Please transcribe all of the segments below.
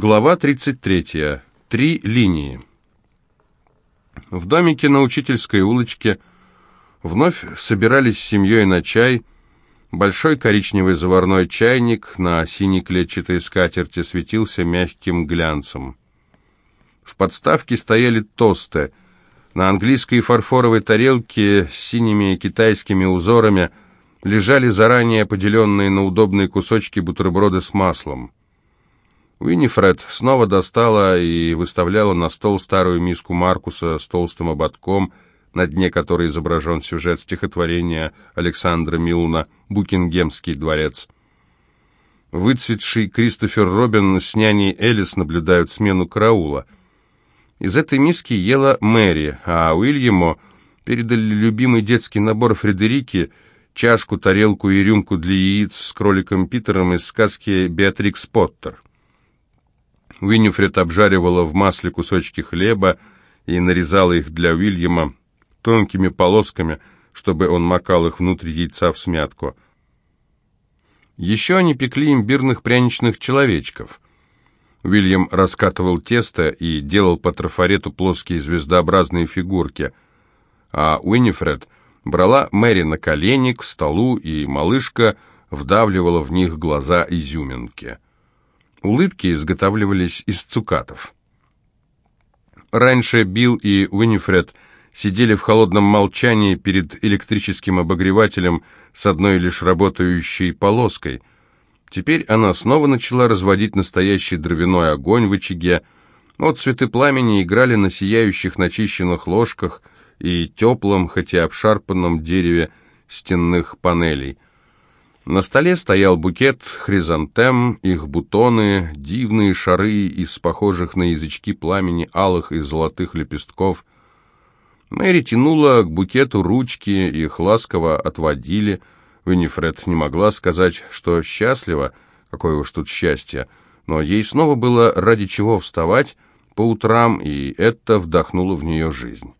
Глава 33. Три линии. В домике на Учительской улочке вновь собирались с семьей на чай. Большой коричневый заварной чайник на синей клетчатой скатерти светился мягким глянцем. В подставке стояли тосты. На английской фарфоровой тарелке с синими китайскими узорами лежали заранее поделенные на удобные кусочки бутерброды с маслом. Уиннифред снова достала и выставляла на стол старую миску Маркуса с толстым ободком, на дне которой изображен сюжет стихотворения Александра Милна «Букингемский дворец». Выцветший Кристофер Робин с няней Элис наблюдают смену караула. Из этой миски ела Мэри, а Уильяму передали любимый детский набор Фредерики, чашку, тарелку и рюмку для яиц с кроликом Питером из сказки «Беатрикс Поттер». Уиннифред обжаривала в масле кусочки хлеба и нарезала их для Уильяма тонкими полосками, чтобы он макал их внутрь яйца в смятку. Еще они пекли имбирных пряничных человечков. Уильям раскатывал тесто и делал по трафарету плоские звездообразные фигурки, а Уиннифред брала Мэри на колени к столу, и малышка вдавливала в них глаза изюминки. Улыбки изготавливались из цукатов. Раньше Билл и Уинифред сидели в холодном молчании перед электрическим обогревателем с одной лишь работающей полоской. Теперь она снова начала разводить настоящий дровяной огонь в очаге. Отцветы пламени играли на сияющих начищенных ложках и теплом, хотя обшарпанном дереве стенных панелей – на столе стоял букет хризантем, их бутоны, дивные шары из похожих на язычки пламени алых и золотых лепестков. Мэри тянула к букету ручки, их ласково отводили. Виннифред не могла сказать, что счастлива, какое уж тут счастье, но ей снова было ради чего вставать по утрам, и это вдохнуло в нее жизнь.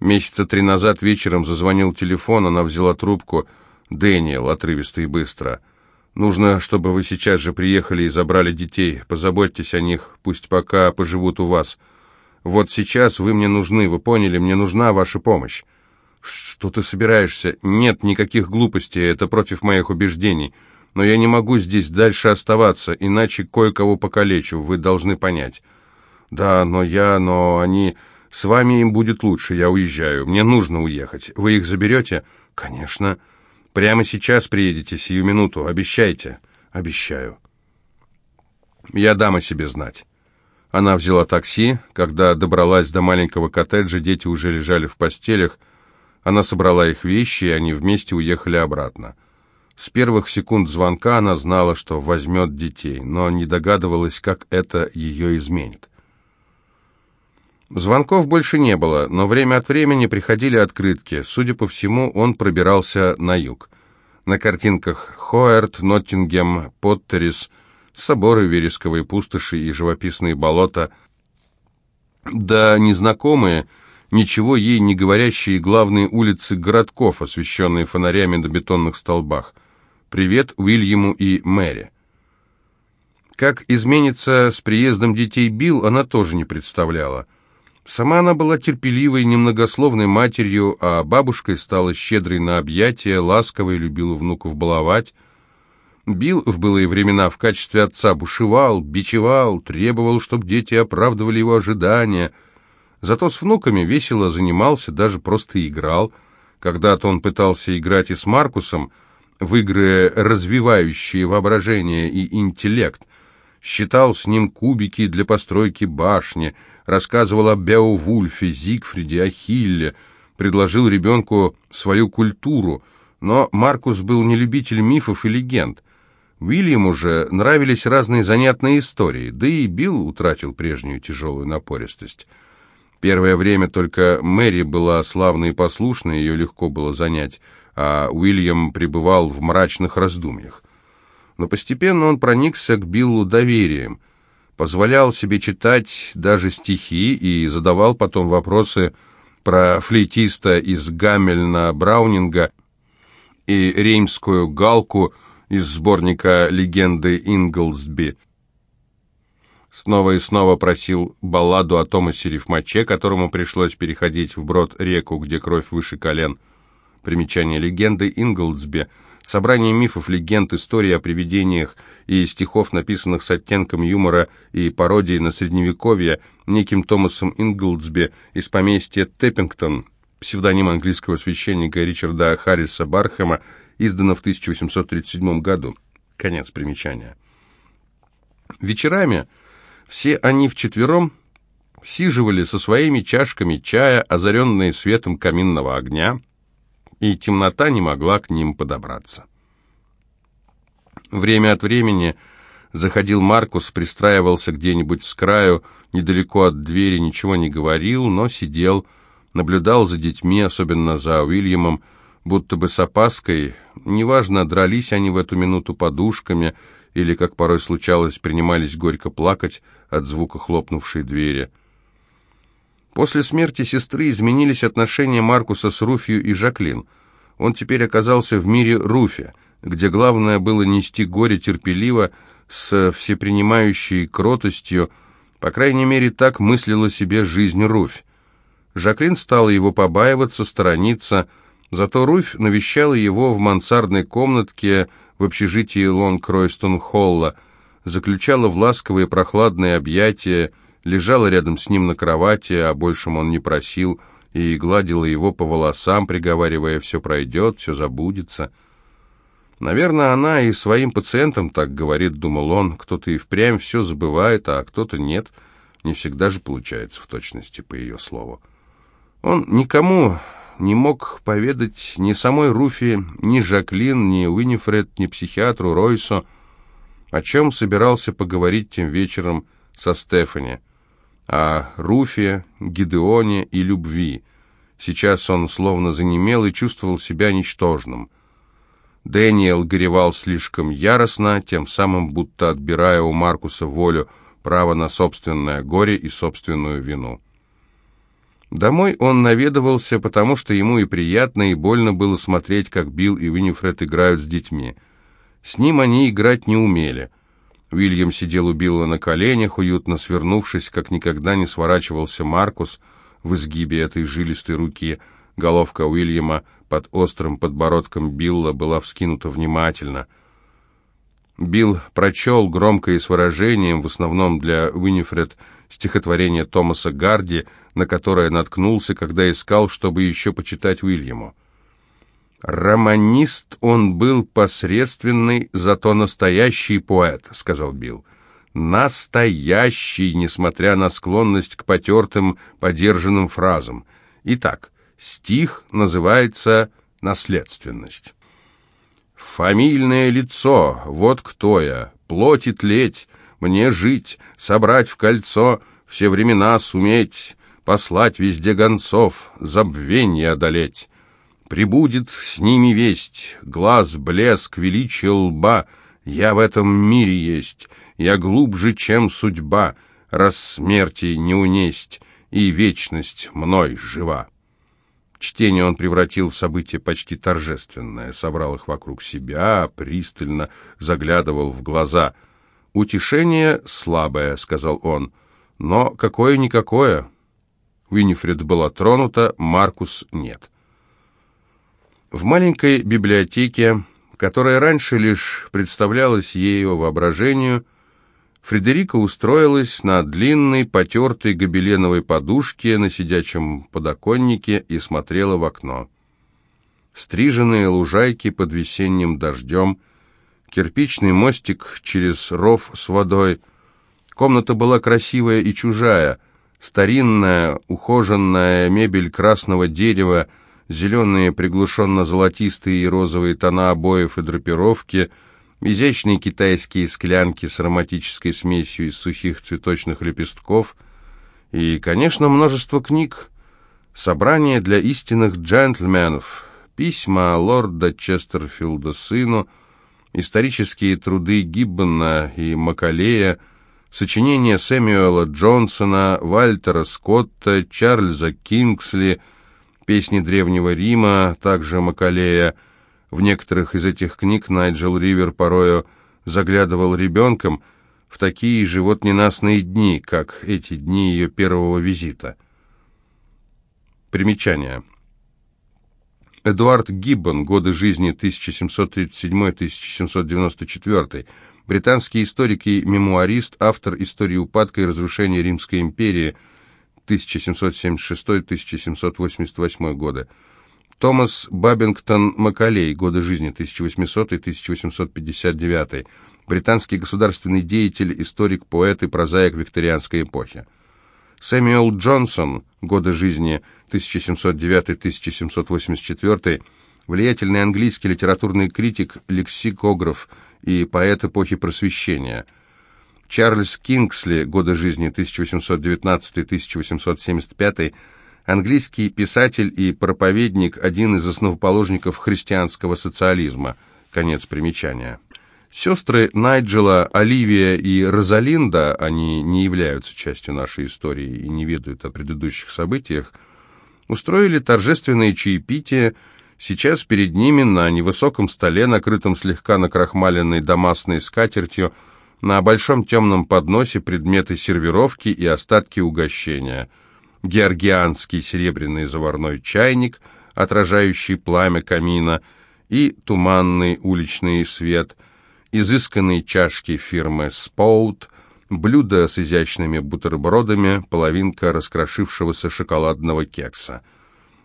Месяца три назад вечером зазвонил телефон, она взяла трубку — «Дэниел», отрывисто и быстро. «Нужно, чтобы вы сейчас же приехали и забрали детей. Позаботьтесь о них, пусть пока поживут у вас. Вот сейчас вы мне нужны, вы поняли, мне нужна ваша помощь». «Что ты собираешься? Нет никаких глупостей, это против моих убеждений. Но я не могу здесь дальше оставаться, иначе кое-кого покалечу, вы должны понять». «Да, но я, но они...» «С вами им будет лучше, я уезжаю. Мне нужно уехать. Вы их заберете?» «Конечно». Прямо сейчас приедете, сию минуту, обещайте. Обещаю. Я дам о себе знать. Она взяла такси. Когда добралась до маленького коттеджа, дети уже лежали в постелях. Она собрала их вещи, и они вместе уехали обратно. С первых секунд звонка она знала, что возьмет детей, но не догадывалась, как это ее изменит. Звонков больше не было, но время от времени приходили открытки. Судя по всему, он пробирался на юг. На картинках Хоэрт, Ноттингем, Поттерис, соборы, вересковые пустоши и живописные болота. Да незнакомые, ничего ей не говорящие главные улицы городков, освещенные фонарями на бетонных столбах. Привет Уильяму и Мэри. Как изменится с приездом детей Билл, она тоже не представляла. Сама она была терпеливой, немногословной матерью, а бабушкой стала щедрой на объятия, ласковой, любила внуков баловать. Бил в былые времена в качестве отца бушевал, бичевал, требовал, чтобы дети оправдывали его ожидания. Зато с внуками весело занимался, даже просто играл. Когда-то он пытался играть и с Маркусом в игры, развивающие воображение и интеллект, считал с ним кубики для постройки башни, рассказывал о Беовульфе, Зигфриде, Ахилле, предложил ребенку свою культуру, но Маркус был не любитель мифов и легенд. Уильяму же нравились разные занятные истории, да и Билл утратил прежнюю тяжелую напористость. Первое время только Мэри была славной и послушной, ее легко было занять, а Уильям пребывал в мрачных раздумьях но постепенно он проникся к Биллу доверием, позволял себе читать даже стихи и задавал потом вопросы про флейтиста из Гамельна Браунинга и реймскую галку из сборника «Легенды Инглсби». снова и снова просил балладу о Томасе Рифмаче, которому пришлось переходить вброд реку, где кровь выше колен. Примечание легенды Инглсби – Собрание мифов, легенд, историй о привидениях и стихов, написанных с оттенком юмора и пародии на Средневековье неким Томасом Инглсби из поместья Теппингтон, псевдоним английского священника Ричарда Харриса Бархэма, издано в 1837 году. Конец примечания. Вечерами все они вчетвером сиживали со своими чашками чая, озаренные светом каминного огня, и темнота не могла к ним подобраться. Время от времени заходил Маркус, пристраивался где-нибудь с краю, недалеко от двери, ничего не говорил, но сидел, наблюдал за детьми, особенно за Уильямом, будто бы с опаской, неважно, дрались они в эту минуту подушками или, как порой случалось, принимались горько плакать от звука хлопнувшей двери. После смерти сестры изменились отношения Маркуса с Руфью и Жаклин. Он теперь оказался в мире Руфи, где главное было нести горе терпеливо, с всепринимающей кротостью, по крайней мере, так мыслила себе жизнь Руфь. Жаклин стала его побаиваться, сторониться, зато Руфь навещала его в мансардной комнатке в общежитии Лонг-Кройстон-Холла, заключала в ласковые прохладные объятия, лежала рядом с ним на кровати, а большем он не просил, и гладила его по волосам, приговаривая «все пройдет, все забудется». Наверное, она и своим пациентам так говорит, думал он, кто-то и впрямь все забывает, а кто-то нет, не всегда же получается в точности по ее слову. Он никому не мог поведать ни самой Руфи, ни Жаклин, ни Уинифред, ни психиатру Ройсу, о чем собирался поговорить тем вечером со Стефани о Руфе, Гидеоне и любви. Сейчас он словно занемел и чувствовал себя ничтожным. Дэниел горевал слишком яростно, тем самым будто отбирая у Маркуса волю, право на собственное горе и собственную вину. Домой он наведывался, потому что ему и приятно, и больно было смотреть, как Билл и Виннифред играют с детьми. С ним они играть не умели – Уильям сидел у Билла на коленях, уютно свернувшись, как никогда не сворачивался Маркус в изгибе этой жилистой руки. Головка Уильяма под острым подбородком Билла была вскинута внимательно. Билл прочел громко и с выражением, в основном для Уинифред, стихотворение Томаса Гарди, на которое наткнулся, когда искал, чтобы еще почитать Уильяму. «Романист он был посредственный, зато настоящий поэт», — сказал Билл. «Настоящий, несмотря на склонность к потертым, подержанным фразам. Итак, стих называется «Наследственность». «Фамильное лицо, вот кто я, плоть и тлеть, мне жить, собрать в кольцо, все времена суметь, послать везде гонцов, забвенье одолеть». Прибудет с ними весть, глаз, блеск, величие лба. Я в этом мире есть, я глубже, чем судьба, раз смерти не унесть, и вечность мной жива. Чтение он превратил в событие почти торжественное, собрал их вокруг себя, пристально заглядывал в глаза. «Утешение слабое», — сказал он, — «но какое-никакое». Уинифред была тронута, Маркус нет. В маленькой библиотеке, которая раньше лишь представлялась ею воображению, Фредерика устроилась на длинной, потертой гобеленовой подушке на сидячем подоконнике и смотрела в окно. Стриженные лужайки под весенним дождем, кирпичный мостик через ров с водой. Комната была красивая и чужая, старинная, ухоженная мебель красного дерева, зеленые приглушенно-золотистые и розовые тона обоев и драпировки, изящные китайские склянки с ароматической смесью из сухих цветочных лепестков и, конечно, множество книг, собрание для истинных джентльменов, письма лорда Честерфилда сыну, исторические труды Гиббона и Макалея, сочинения Сэмюэла Джонсона, Вальтера Скотта, Чарльза Кингсли – песни Древнего Рима, также Макалея. В некоторых из этих книг Найджел Ривер порою заглядывал ребенком, в такие же вот ненастные дни, как эти дни ее первого визита. Примечание. Эдуард Гиббон, годы жизни 1737-1794, британский историк и мемуарист, автор истории упадка и разрушения Римской империи 1776-1788 годы. Томас Бабингтон Макалей, годы жизни 1800-1859, британский государственный деятель, историк, поэт и прозаик викторианской эпохи. Сэмюэл Джонсон, годы жизни 1709-1784, влиятельный английский литературный критик, лексикограф и поэт эпохи Просвещения. Чарльз Кингсли, годы жизни 1819-1875, английский писатель и проповедник, один из основоположников христианского социализма. Конец примечания. Сестры Найджела, Оливия и Розалинда, они не являются частью нашей истории и не ведают о предыдущих событиях, устроили торжественное чаепитие. Сейчас перед ними на невысоком столе, накрытом слегка накрахмаленной дамасной скатертью, на большом темном подносе предметы сервировки и остатки угощения. Георгианский серебряный заварной чайник, отражающий пламя камина, и туманный уличный свет – изысканные чашки фирмы «Споут», блюдо с изящными бутербродами, половинка раскрошившегося шоколадного кекса.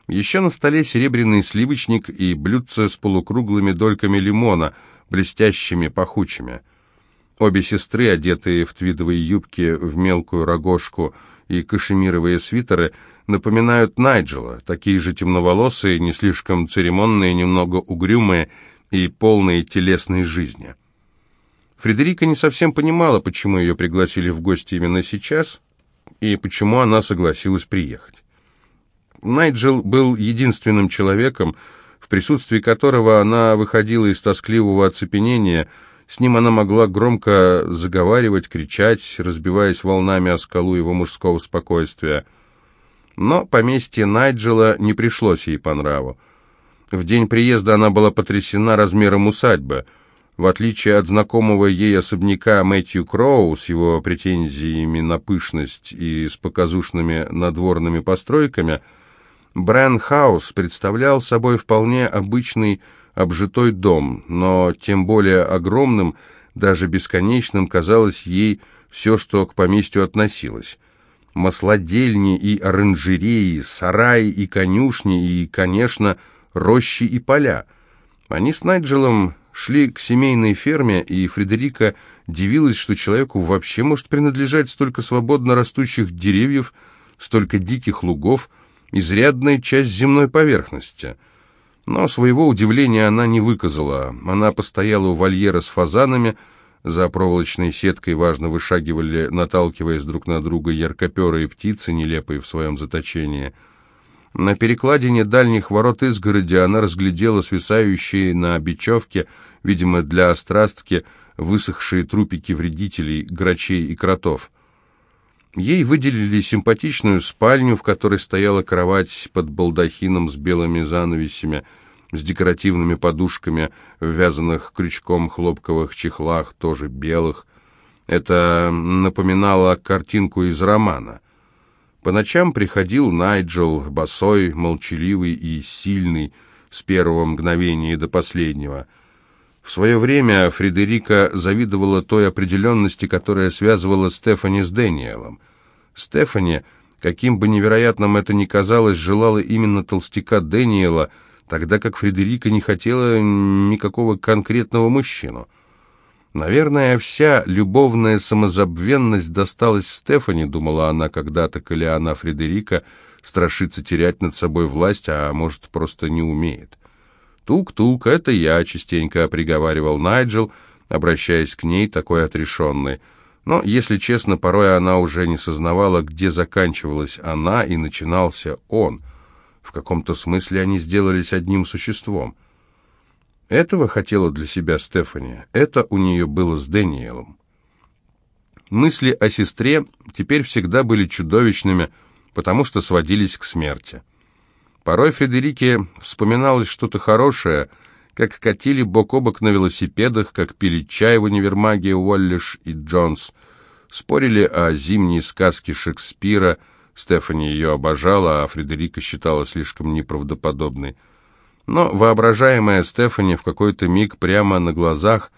Еще на столе серебряный сливочник и блюдце с полукруглыми дольками лимона, блестящими, пахучими. Обе сестры, одетые в твидовые юбки, в мелкую рогожку и кашемировые свитеры, напоминают Найджела, такие же темноволосые, не слишком церемонные, немного угрюмые и полные телесной жизни. Фредерика не совсем понимала, почему ее пригласили в гости именно сейчас и почему она согласилась приехать. Найджел был единственным человеком, в присутствии которого она выходила из тоскливого оцепенения. С ним она могла громко заговаривать, кричать, разбиваясь волнами о скалу его мужского спокойствия. Но поместье Найджела не пришлось ей по нраву. В день приезда она была потрясена размером усадьбы – в отличие от знакомого ей особняка Мэтью Кроу с его претензиями на пышность и с показушными надворными постройками, Брэн-хаус представлял собой вполне обычный обжитой дом, но тем более огромным, даже бесконечным казалось ей все, что к поместью относилось. Маслодельни и оранжереи, сараи и конюшни и, конечно, рощи и поля. Они с Найджелом шли к семейной ферме, и Фредерика дивилась, что человеку вообще может принадлежать столько свободно растущих деревьев, столько диких лугов, изрядная часть земной поверхности. Но своего удивления она не выказала. Она постояла у вольера с фазанами, за проволочной сеткой важно вышагивали, наталкиваясь друг на друга яркоперые птицы, нелепые в своем заточении – на перекладине дальних ворот изгороди она разглядела свисающие на бечевке, видимо, для острастки, высохшие трупики вредителей, грачей и кротов. Ей выделили симпатичную спальню, в которой стояла кровать под балдахином с белыми занавесями, с декоративными подушками, ввязанных крючком хлопковых чехлах, тоже белых. Это напоминало картинку из романа. По ночам приходил Найджел, босой, молчаливый и сильный, с первого мгновения до последнего. В свое время Фредерика завидовала той определенности, которая связывала Стефани с Дэниелом. Стефани, каким бы невероятным это ни казалось, желала именно толстяка Дэниела, тогда как Фредерика не хотела никакого конкретного мужчину. Наверное, вся любовная самозабвенность досталась Стефани, думала она когда-то, коли она, Фредерика, страшится терять над собой власть, а может, просто не умеет. «Тук-тук, это я», — частенько приговаривал Найджел, обращаясь к ней, такой отрешенной. Но, если честно, порой она уже не сознавала, где заканчивалась она и начинался он. В каком-то смысле они сделались одним существом. Этого хотела для себя Стефани. Это у нее было с Дэниелом. Мысли о сестре теперь всегда были чудовищными, потому что сводились к смерти. Порой Фредерике вспоминалось что-то хорошее, как катили бок о бок на велосипедах, как пили чай в универмаге Уоллиш и Джонс, спорили о зимней сказке Шекспира, Стефани ее обожала, а Фредерика считала слишком неправдоподобной. Но воображаемая Стефани в какой-то миг прямо на глазах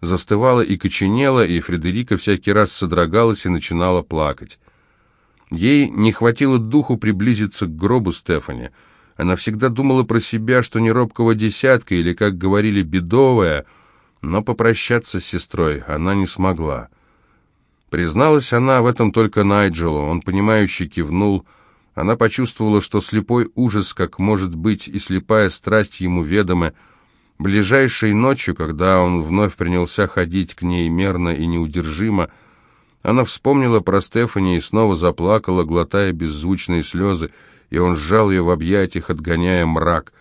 застывала и коченела, и Фредерика всякий раз содрогалась и начинала плакать. Ей не хватило духу приблизиться к гробу Стефани. Она всегда думала про себя, что не робкого десятка, или, как говорили, бедовая, но попрощаться с сестрой она не смогла. Призналась она в этом только Найджелу, он, понимающе кивнул. Она почувствовала, что слепой ужас, как может быть, и слепая страсть ему ведомы. Ближайшей ночью, когда он вновь принялся ходить к ней мерно и неудержимо, она вспомнила про Стефани и снова заплакала, глотая беззвучные слезы, и он сжал ее в объятиях, отгоняя мрак.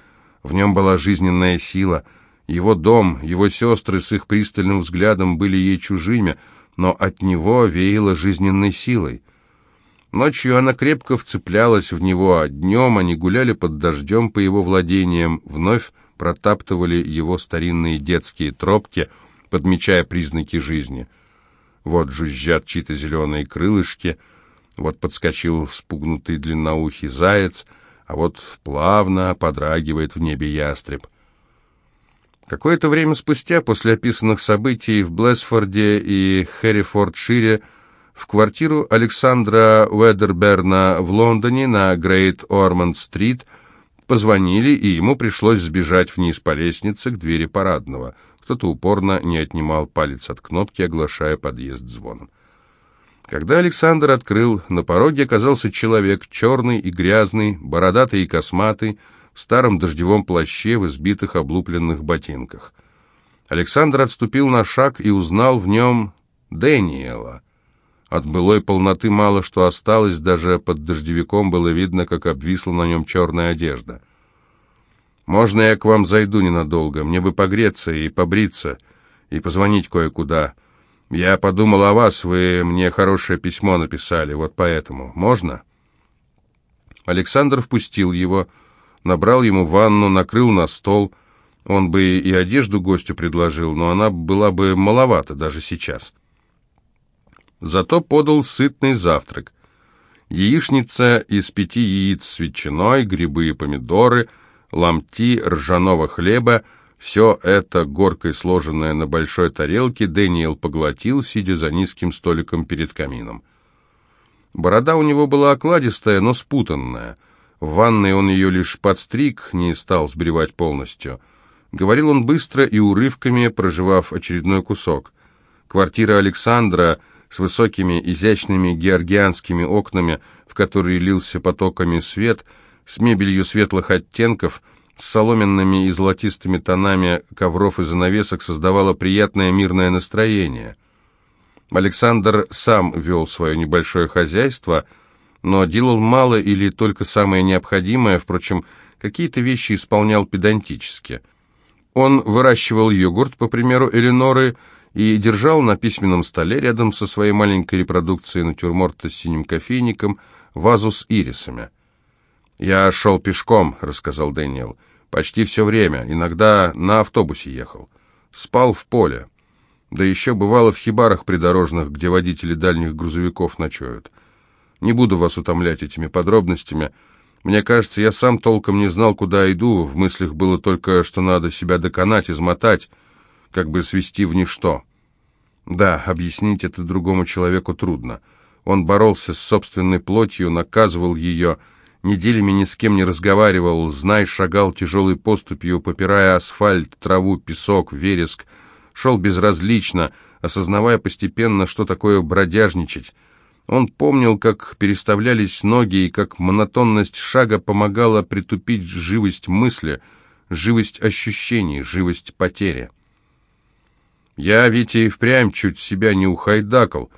В нем была жизненная сила. Его дом, его сестры с их пристальным взглядом были ей чужими, но от него веяло жизненной силой. Ночью она крепко вцеплялась в него, а днем они гуляли под дождем по его владениям, вновь протаптывали его старинные детские тропки, подмечая признаки жизни — вот жужжат чьи-то зеленые крылышки, вот подскочил вспугнутый длинноухий заяц, а вот плавно подрагивает в небе ястреб. Какое-то время спустя, после описанных событий в Блэсфорде и Хэррифордшире, в квартиру Александра Уэдерберна в Лондоне на Грейт Ормонд-стрит позвонили, и ему пришлось сбежать вниз по лестнице к двери парадного – кто-то упорно не отнимал палец от кнопки, оглашая подъезд звоном. Когда Александр открыл, на пороге оказался человек, черный и грязный, бородатый и косматый, в старом дождевом плаще, в избитых облупленных ботинках. Александр отступил на шаг и узнал в нем Дэниела. От былой полноты мало что осталось, даже под дождевиком было видно, как обвисла на нем черная одежда — можно я к вам зайду ненадолго? Мне бы погреться и побриться, и позвонить кое-куда. Я подумал о вас, вы мне хорошее письмо написали, вот поэтому. Можно?» Александр впустил его, набрал ему ванну, накрыл на стол. Он бы и одежду гостю предложил, но она была бы маловата даже сейчас. Зато подал сытный завтрак. Яичница из пяти яиц с ветчиной, грибы и помидоры — ломти ржаного хлеба, все это, горкой сложенное на большой тарелке, Дэниел поглотил, сидя за низким столиком перед камином. Борода у него была окладистая, но спутанная. В ванной он ее лишь подстриг, не стал сбривать полностью. Говорил он быстро и урывками, проживав очередной кусок. Квартира Александра с высокими изящными георгианскими окнами, в которые лился потоками свет – с мебелью светлых оттенков, с соломенными и золотистыми тонами ковров и занавесок создавало приятное мирное настроение. Александр сам вел свое небольшое хозяйство, но делал мало или только самое необходимое, впрочем, какие-то вещи исполнял педантически. Он выращивал йогурт, по примеру Эленоры, и держал на письменном столе рядом со своей маленькой репродукцией натюрморта с синим кофейником вазу с ирисами. «Я шел пешком», — рассказал Дэниел. «Почти все время. Иногда на автобусе ехал. Спал в поле. Да еще бывало в хибарах придорожных, где водители дальних грузовиков ночуют. Не буду вас утомлять этими подробностями. Мне кажется, я сам толком не знал, куда иду. В мыслях было только, что надо себя доконать, измотать, как бы свести в ничто. Да, объяснить это другому человеку трудно. Он боролся с собственной плотью, наказывал ее, — Неделями ни с кем не разговаривал, знай, шагал тяжелой поступью, попирая асфальт, траву, песок, вереск. Шел безразлично, осознавая постепенно, что такое бродяжничать. Он помнил, как переставлялись ноги и как монотонность шага помогала притупить живость мысли, живость ощущений, живость потери. Я ведь и впрямь чуть себя не ухайдакал.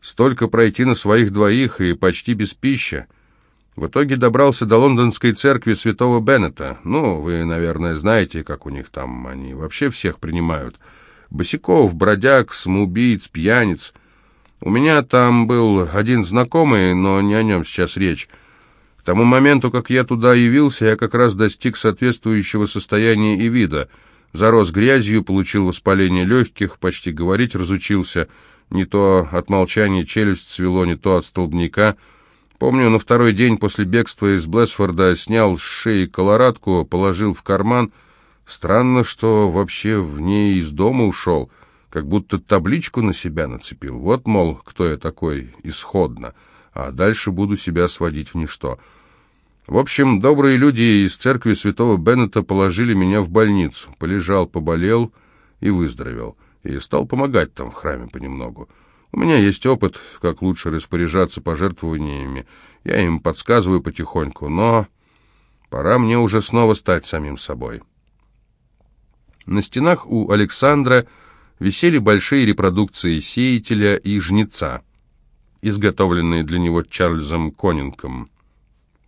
Столько пройти на своих двоих и почти без пищи. В итоге добрался до лондонской церкви святого Беннета. Ну, вы, наверное, знаете, как у них там они вообще всех принимают. Босиков, бродяг, самоубийц, пьяниц. У меня там был один знакомый, но не о нем сейчас речь. К тому моменту, как я туда явился, я как раз достиг соответствующего состояния и вида. Зарос грязью, получил воспаление легких, почти говорить разучился. Не то от молчания челюсть свело, не то от столбняка. Помню, на второй день после бегства из Блэсфорда снял с шеи колорадку, положил в карман. Странно, что вообще в ней из дома ушел, как будто табличку на себя нацепил. Вот, мол, кто я такой, исходно, а дальше буду себя сводить в ничто. В общем, добрые люди из церкви святого Беннета положили меня в больницу. Полежал, поболел и выздоровел. И стал помогать там в храме понемногу. У меня есть опыт, как лучше распоряжаться пожертвованиями. Я им подсказываю потихоньку, но пора мне уже снова стать самим собой. На стенах у Александра висели большие репродукции сеятеля и жнеца, изготовленные для него Чарльзом Конингом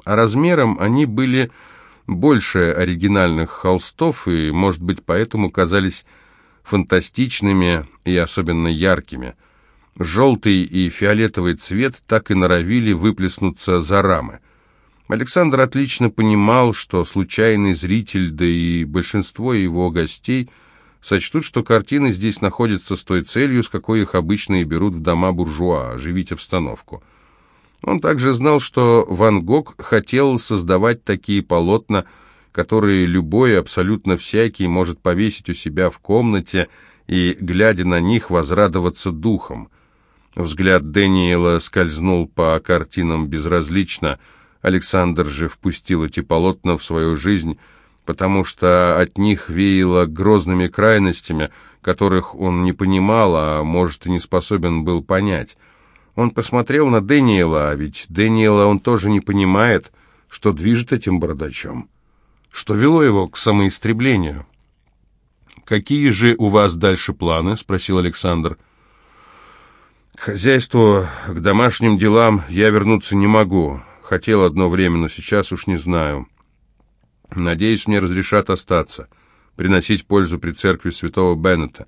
а размером они были больше оригинальных холстов и, может быть, поэтому казались фантастичными и особенно яркими. Желтый и фиолетовый цвет так и норовили выплеснуться за рамы. Александр отлично понимал, что случайный зритель, да и большинство его гостей сочтут, что картины здесь находятся с той целью, с какой их обычно и берут в дома буржуа, оживить обстановку – он также знал, что Ван Гог хотел создавать такие полотна, которые любой, абсолютно всякий, может повесить у себя в комнате и, глядя на них, возрадоваться духом. Взгляд Дэниела скользнул по картинам безразлично. Александр же впустил эти полотна в свою жизнь, потому что от них веяло грозными крайностями, которых он не понимал, а может и не способен был понять. Он посмотрел на Дэниела, а ведь Дэниела он тоже не понимает, что движет этим бородачом, что вело его к самоистреблению. «Какие же у вас дальше планы?» — спросил Александр. «К хозяйству, к домашним делам я вернуться не могу. Хотел одно время, но сейчас уж не знаю. Надеюсь, мне разрешат остаться, приносить пользу при церкви святого Беннета,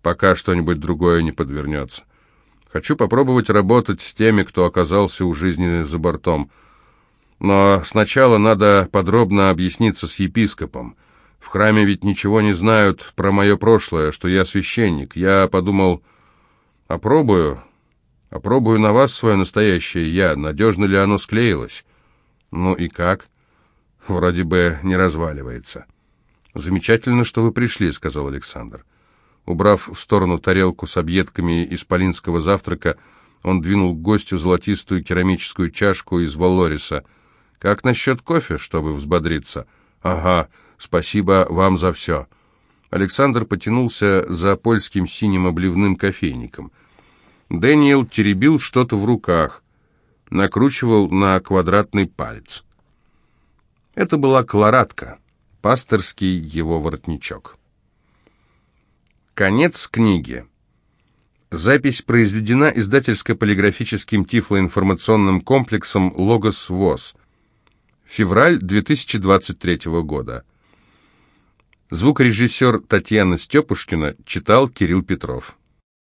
пока что-нибудь другое не подвернется. Хочу попробовать работать с теми, кто оказался у жизни за бортом. Но сначала надо подробно объясниться с епископом. В храме ведь ничего не знают про мое прошлое, что я священник. Я подумал, опробую, опробую на вас свое настоящее я, надежно ли оно склеилось. Ну и как? Вроде бы не разваливается. «Замечательно, что вы пришли», — сказал Александр. Убрав в сторону тарелку с объедками исполинского завтрака, он двинул к гостю золотистую керамическую чашку из Валлориса. «Как насчет кофе, чтобы взбодриться?» «Ага, спасибо вам за все». Александр потянулся за польским синим обливным кофейником. Дэниел теребил что-то в руках, накручивал на квадратный палец. Это была колорадка, пасторский его воротничок. Конец книги. Запись произведена издательско-полиграфическим тифлоинформационным комплексом «Логос ВОЗ». Февраль 2023 года. Звукорежиссер Татьяна Степушкина читал Кирилл Петров.